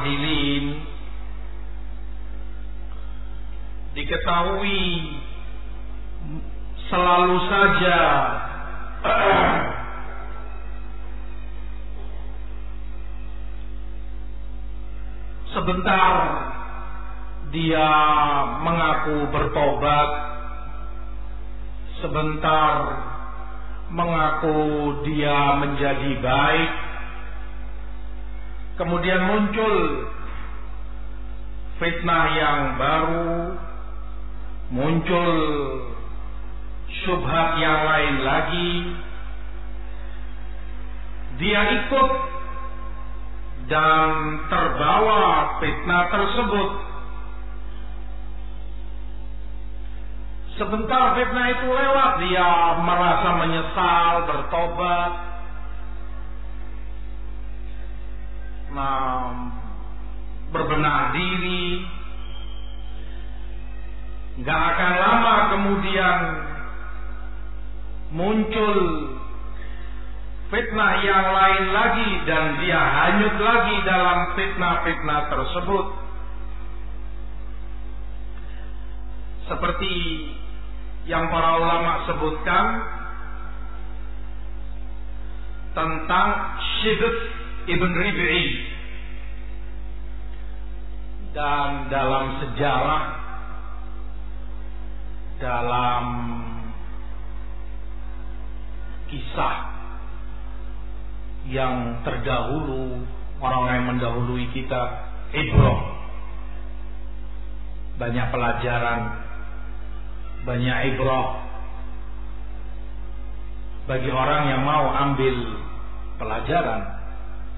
mufaddilin diketahui selalu saja sebentar dia mengaku bertobat sebentar mengaku dia menjadi baik kemudian muncul fitnah yang baru muncul syubhat yang lain lagi. Dia ikut dan terbawa fitnah tersebut. Sebentar fitnah itu lewat dia merasa menyesal bertobat berbenah diri nggak akan lama kemudian muncul fitnah yang lain lagi dan dia hanyut lagi dalam fitnah-fitnah tersebut. Seperti yang para ulama sebutkan tentang Shibth ibn Rib'i. Dan dalam sejarah dalam kisah yang terdahulu orang yang mendahului kita ibrah. Banyak pelajaran banyak ibrah. Bagi orang yang mau ambil pelajaran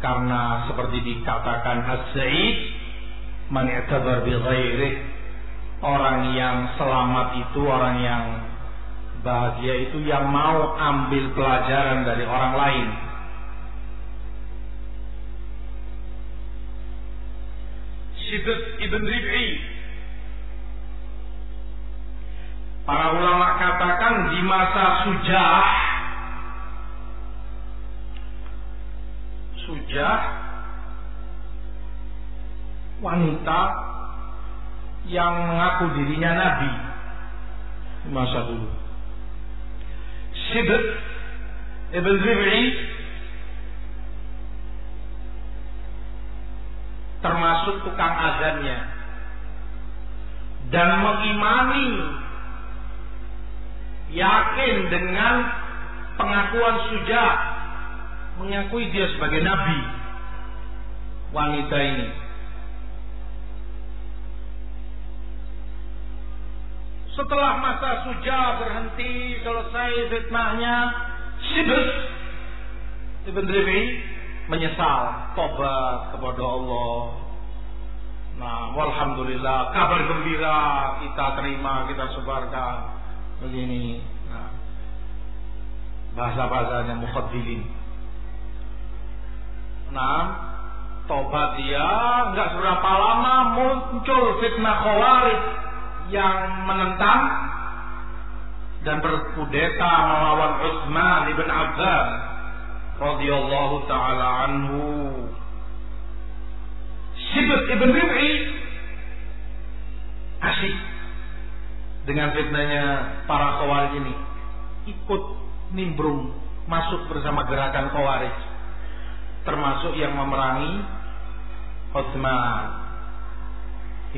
karena seperti dikatakan As-Sa'id man orang yang selamat itu orang yang bahagia itu yang mau ambil pelajaran dari orang lain. Syidus ibn Rib'i Para ulama katakan di masa sujah Wanita yang mengaku dirinya nabi. Masa dulu. Sidq Ibn Rib'i termasuk tukang azannya. Dan mengimani yakin dengan pengakuan sujah mengakui dia sebagai nabi wanita ini Setelah masa suja berhenti, selesai fitnahnya, Sibus Ibn Ribi menyesal, tobat kepada Allah. Nah, walhamdulillah, kabar gembira kita terima, kita sebarkan. Begini, nah, bahasa-bahasanya mukhadilin. Nah, tobat dia, nggak seberapa lama muncul fitnah khawarij yang menentang dan berkudeta melawan Utsman ibn Affan radhiyallahu taala anhu. Sibut ibn Rib'i asik dengan fitnahnya para khawarij ini ikut nimbrung masuk bersama gerakan khawarij termasuk yang memerangi Utsman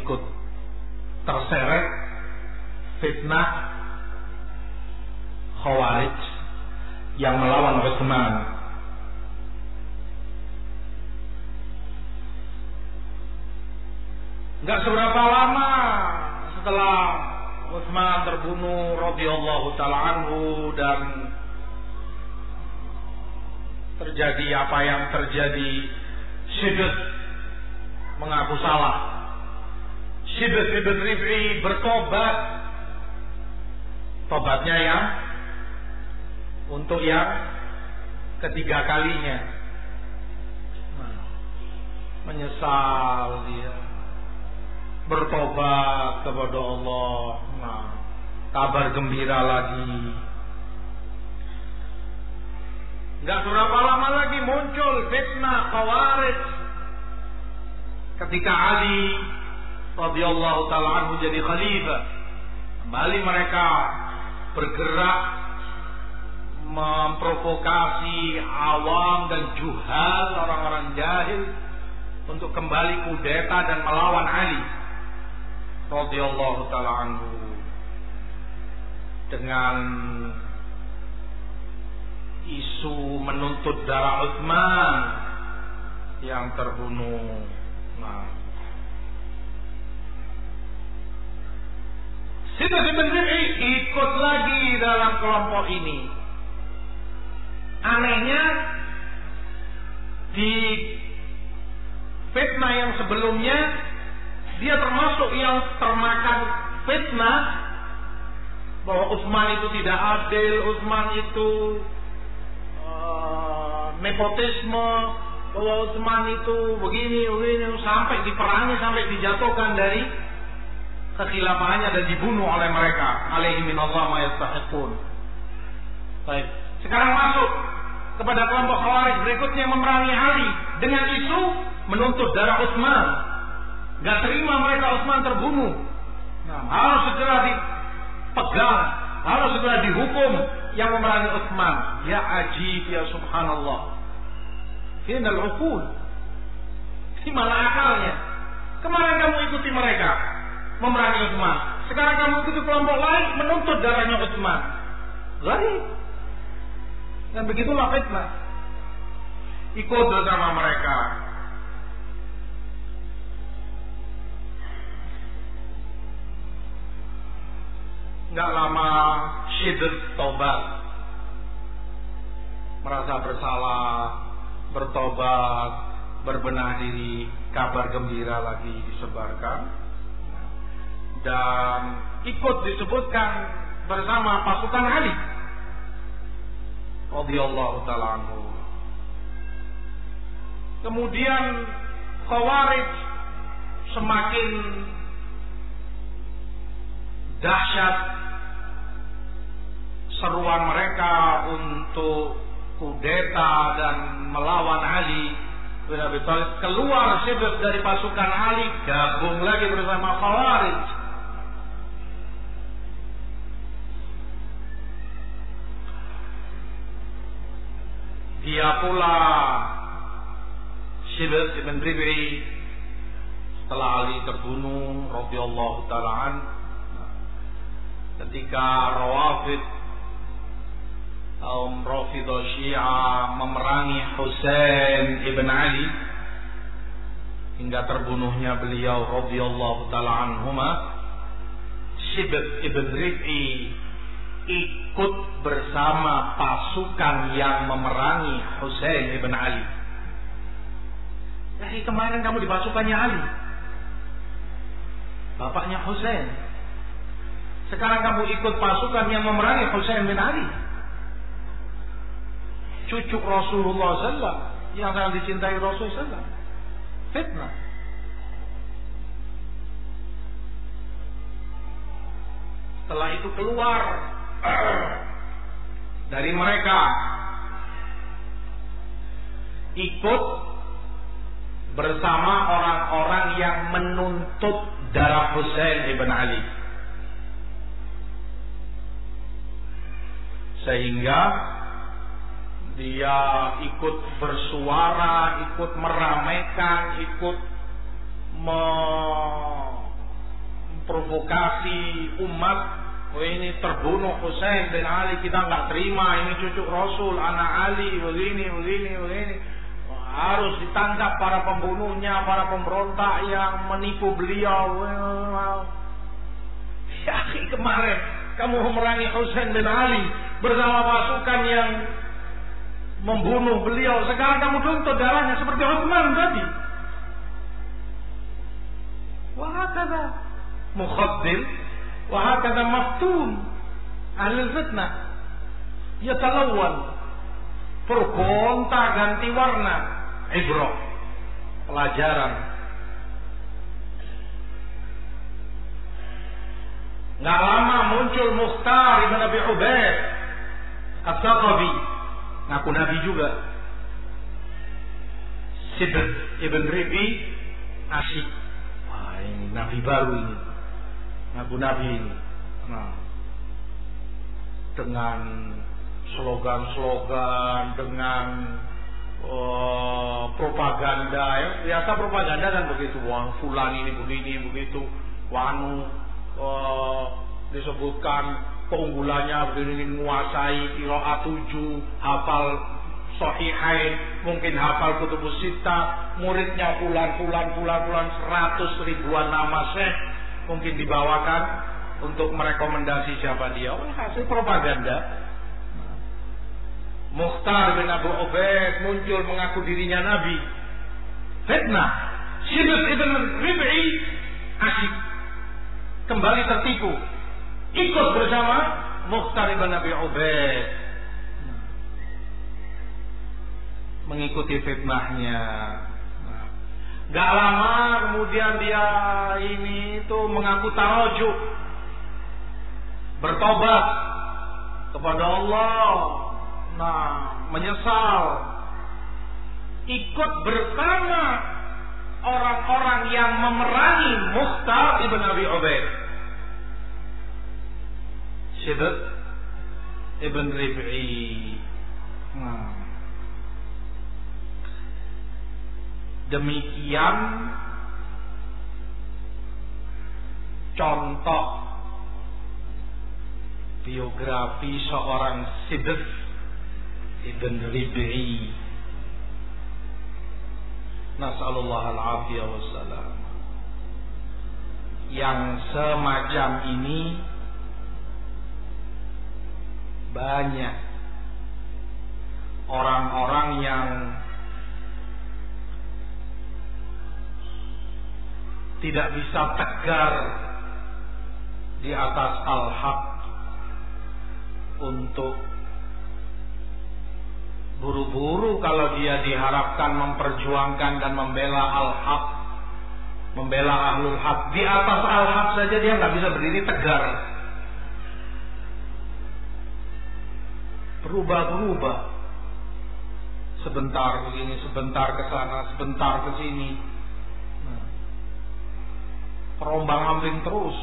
ikut terseret fitnah Khawarij yang melawan Utsman. Gak seberapa lama setelah Utsman terbunuh radhiyallahu taala anhu dan terjadi apa yang terjadi Syidud mengaku salah Shibr ibn Rif'i bertobat. Tobatnya yang untuk yang ketiga kalinya. Menyesal dia. Bertobat kepada Allah. Nah, kabar gembira lagi. Gak berapa lama lagi muncul fitnah khawarij. Ketika Ali radhiyallahu taala anhu jadi khalifah kembali mereka bergerak memprovokasi awam dan juhal orang-orang jahil untuk kembali kudeta dan melawan Ali radhiyallahu taala anhu dengan isu menuntut darah Utsman yang terbunuh. Nah, Siti sendiri ikut lagi dalam kelompok ini. Anehnya di fitnah yang sebelumnya dia termasuk yang termakan fitnah bahwa Utsman itu tidak adil, Utsman itu nepotisme, bahwa Utsman itu begini, begini sampai diperangi, sampai dijatuhkan dari kekhilafahannya dan dibunuh oleh mereka. Alaihi minallah ma. Baik. Sekarang masuk kepada kelompok Khawarij berikutnya yang memerangi Ali dengan isu menuntut darah Utsman. Gak terima mereka Utsman terbunuh. Nah, harus segera dipegang, harus segera dihukum yang memerangi Utsman. Ya ajib ya subhanallah. Ini al-uqul. Ini malah akalnya. Kemarin kamu ikuti mereka memerangi Utsman. Sekarang kamu ikuti kelompok lain menuntut darahnya Utsman. Lari. Dan begitulah fitnah. Ikut bersama mereka. nggak lama syidr tobat. Merasa bersalah bertobat berbenah diri kabar gembira lagi disebarkan. Dan ikut disebutkan bersama pasukan Ali. Radhiyallahu taala kemudian Khawarij semakin dahsyat seruan mereka untuk kudeta dan melawan Ali bin Abi Thalib. Keluar sibuk dari pasukan Ali gabung lagi bersama Khawarij. Dia pula Syibir ibn Rib'i setelah Ali terbunuh radhiyallahu taala ketika Rawafid kaum Rafidah Syiah memerangi Husain ibn Ali hingga terbunuhnya beliau radhiyallahu taala anhuma Shibr ibn Rif'i ikut bersama pasukan yang memerangi Husain ibn Ali. Dari kemarin kamu di pasukannya Ali. Bapaknya Husain. Sekarang kamu ikut pasukan yang memerangi Husain bin Ali cucu Rasulullah SAW yang sangat dicintai Rasul SAW. Fitnah. Setelah itu keluar dari mereka ikut bersama orang-orang yang menuntut darah Husain ibn Ali. Sehingga dia ikut bersuara, ikut meramaikan, ikut memprovokasi umat. Oh ini terbunuh Husain bin Ali kita nggak terima. Ini cucu Rasul anak Ali begini begini begini. Harus ditangkap para pembunuhnya para pemberontak yang menipu beliau. Ya kemarin kamu memerangi Husain bin Ali bersama pasukan yang membunuh beliau. Sekarang kamu tuntut darahnya seperti Utsman tadi. Wahakada mukhaddil, wahakada maftun. Ahli fitnah. Yatalawwal. Bergonta ganti warna. Ibrah. Pelajaran. Nggak lama muncul Mukhtar ibn Abi Ubaid. As-Saqabi ngaku nabi juga. Sidr ibn Ribi asyik. Wah ini nabi baru ini. Ngaku nabi ini. Nah, dengan slogan-slogan, dengan uh, propaganda ya biasa propaganda kan begitu wah fulan ini begini begitu wanu uh, disebutkan keunggulannya begini menguasai kiroat tujuh hafal sahihain mungkin hafal kutubus sita muridnya pulan pulan pulan pulan seratus ribuan nama syekh mungkin dibawakan untuk merekomendasi siapa dia. Oh, hasil propaganda. Mukhtar bin Abu Ubaid muncul mengaku dirinya Nabi. Fitnah. Syibir ibn Rib'i asyik. Kembali tertipu ikut bersama Mukhtar bin Abi Ubaid mengikuti fitnahnya. Gak lama kemudian dia ini itu mengaku tarojuk. Bertobat kepada Allah. Nah, menyesal. Ikut bersama orang-orang yang memerangi Mukhtar ibn Abi Ubaid. Syidq ibn Rib'i. Nah. Demikian contoh biografi seorang Sidq Ibn Rib'i Nas'alullah al-afiyah wassalam Yang semacam ini Banyak. Orang-orang yang tidak bisa tegar di atas al-haq untuk buru-buru kalau dia diharapkan memperjuangkan dan membela al-haq membela ahlul haq. Di atas al-haq saja dia nggak bisa berdiri tegar berubah-berubah. Sebentar begini sebentar ke sana sebentar ke sini. Terombang ambing terus.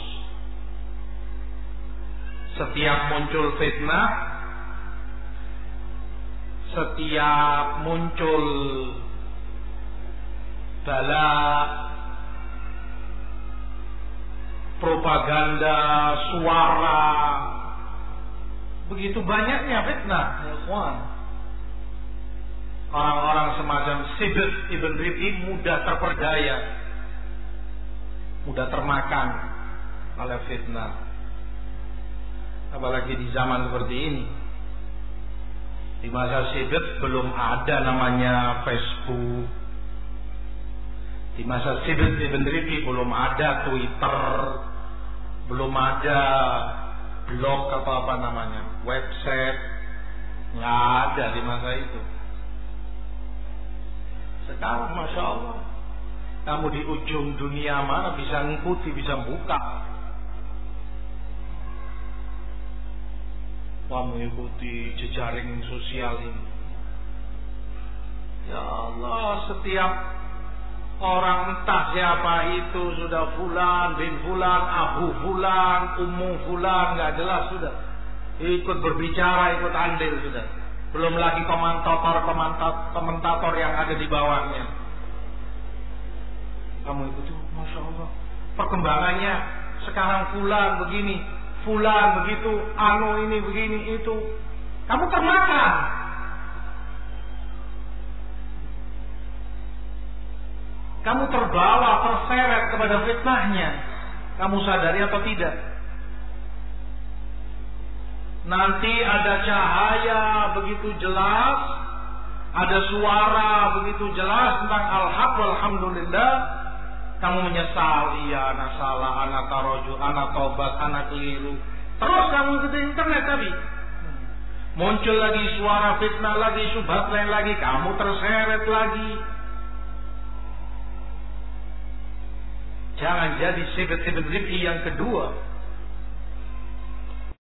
Setiap muncul fitnah, setiap muncul bala, propaganda, suara, begitu banyaknya fitnah, ya Orang-orang semacam Sibir Ibn Rib'i mudah terperdaya mudah termakan oleh fitnah. Apalagi di zaman seperti ini. Di masa Sidq belum ada namanya Facebook. Di masa Sidq Ibn Rifi belum ada Twitter. Belum ada blog atau apa namanya, website. Nggak ada di masa itu. Sekarang Masya Allah kamu di ujung dunia mana bisa ngikuti, bisa buka. Kamu ikuti jejaring sosial ini. Ya Allah, setiap orang entah siapa itu sudah fulan bin fulan, abu fulan, ummu fulan, nggak jelas sudah. Ikut berbicara, ikut andil sudah. Belum lagi komentator, komentator, komentator yang ada di bawahnya. Kamu ikuti masya Allah. Perkembangannya sekarang fulan begini fulan begitu anu ini begini itu. Kamu termakan. Kamu terbawa terseret kepada fitnahnya. Kamu sadari atau tidak nanti ada cahaya begitu jelas ada suara begitu jelas tentang al-haq walhamdulillah kamu menyesal, iya anak salah, anak taroju, anak tobat, anak keliru. Terus kamu ke internet tadi. Muncul lagi suara fitnah lagi, subhat lain lagi, kamu terseret lagi. Jangan jadi sibet-sibet yang kedua.